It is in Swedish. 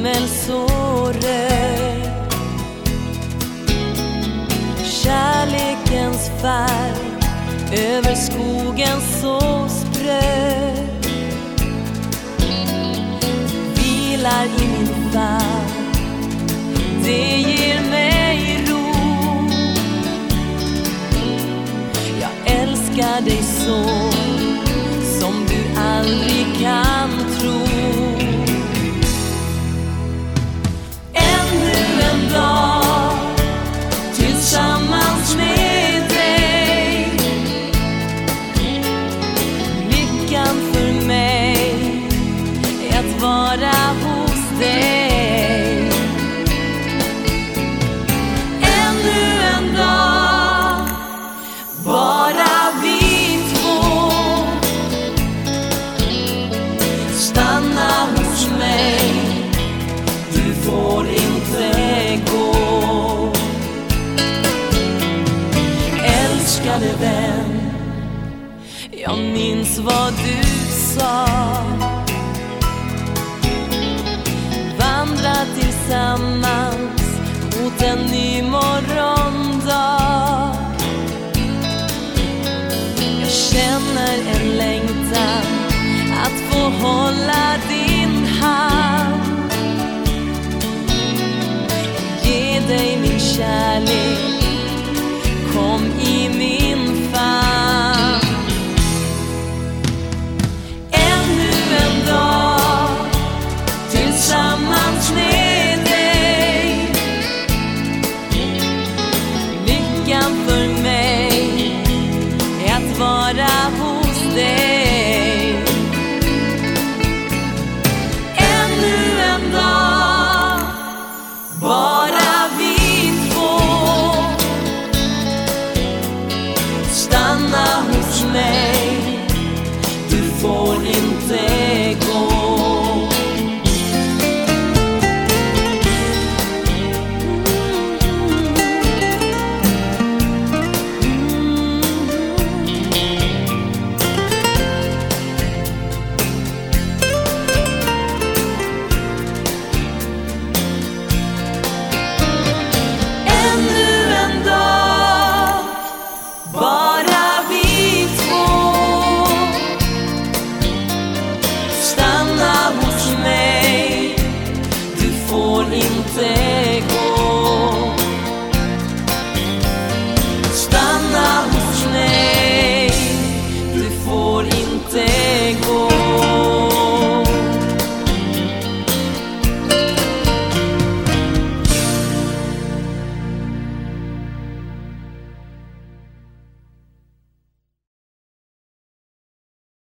himmel så röd. Kärlekens färg över skogen så spröd. Vilar i min famn. Jag minns vad du sa. Tillsammans mot en ny morgondag. Jag känner en längtan att få hålla dig станах.